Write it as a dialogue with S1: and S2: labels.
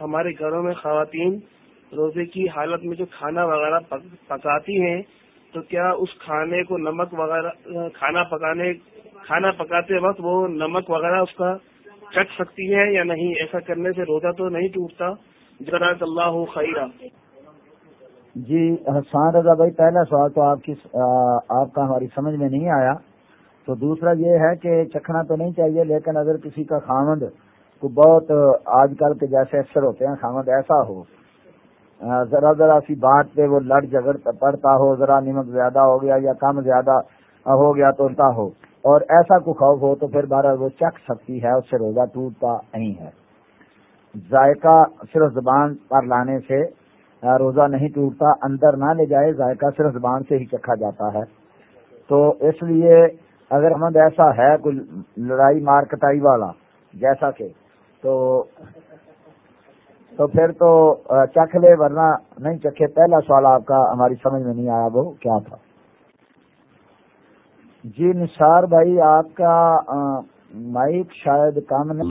S1: ہمارے گھروں میں خواتین روزے کی حالت میں جو کھانا وغیرہ پکاتی ہیں، تو کیا اس کھانے کو نمک وغیرہ، کھانا پکانے، کھانا پکاتے وقت وہ نمک وغیرہ اس کا چکھ سکتی ہے یا نہیں؟ ایسا کرنے سے روزہ تو نہیں ٹوٹتا۔ جناب اللہ خیرہ
S2: جی حسان رضا بھائی، پہلا سوال تو آپ کی آپ کا ہماری سمجھ میں نہیں آیا۔ تو دوسرا یہ ہے کہ چکھنا تو نہیں چاہیے، لیکن اگر کسی کا خامد کو بہت آج کل کے جیسے اکثر ہوتے ہیں خامد ایسا ہو ذرا ذرا سی بات پہ وہ لڑ جگڑ پڑتا ہو، ذرا نمک زیادہ ہو گیا یا کم زیادہ ہو گیا تو ہو۔ اور ایسا کو خوف ہو تو پھر بارہ وہ چکھ سکتی ہے، اس سے روزہ ٹوٹتا نہیں ہے۔ ذائقہ صرف زبان پر لانے سے روزہ نہیں ٹوٹتا، اندر نہ لے جائے، ذائقہ صرف زبان سے ہی چکھا جاتا ہے۔ تو اس لیے اگر ہم ایسا ہے، کوئی لڑائی مار کٹائی والا، جیسا کہ تو تو پھر تو چکھ لے ورنہ نہیں چکھے۔ پہلا سوال آپ کا ہماری سمجھ میں نہیں آیا وہ کیا تھا؟ جی نثار بھائی، آپ کا مائک شاید کام نہیں